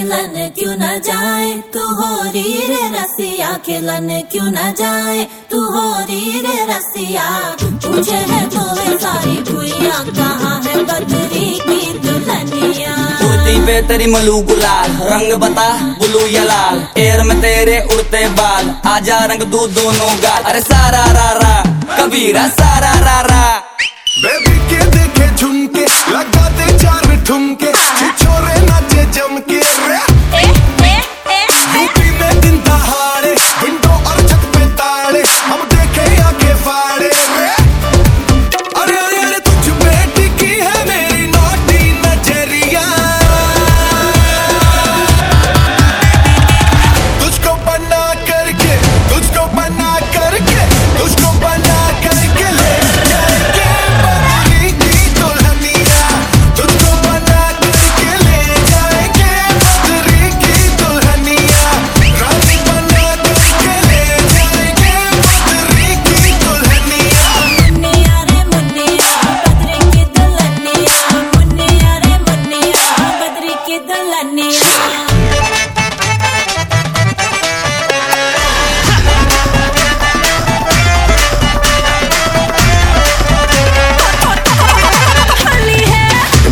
मिलन क्यों न जाए? तू हो री रे रसिया खिलन क्यों न जाए? तू हो री रे रसिया पूछे है तो सारी कुइया कहाँ है बदरी की दुल्हनिया पे तेरी मलू गुलाल रंग बता बुलू या लाल। एयर में तेरे उड़ते बाल आजा रंग दू दोनों गाल। अरे सारा रा रा कबीरा सारा रा रा बेबी के देखे झुमके लगा दे चार ठुमके।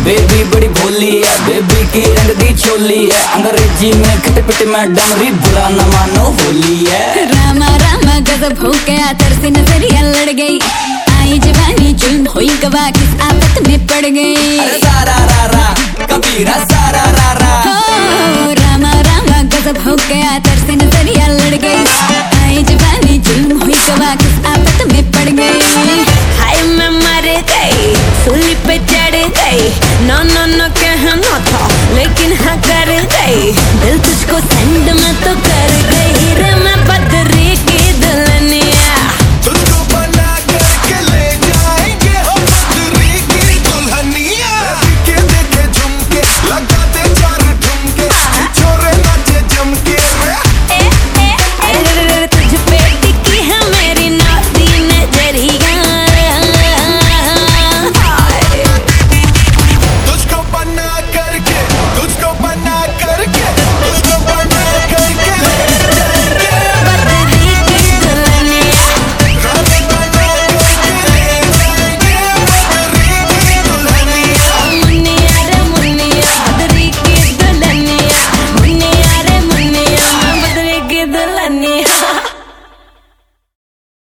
बेबी बड़ी भोली है बेबी की रंग दी चोली है। अंग्रेज़ी में खट पिट में डमरी बुरा न मानो होली है। रामा रामा गजब हो गया तरसी नज़रिया लड़ गई। आई जवानी जुल्म हुई गवा किस आफत में पड़ गई। अरे सारा रा रा कबीरा ganhar